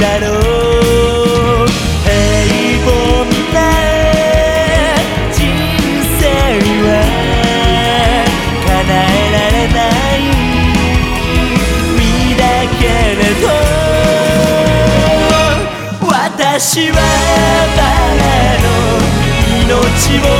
だろう。平凡な人生は叶えられない。身だけれど私は誰の命を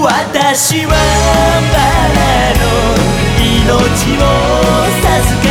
私はバラの命を授け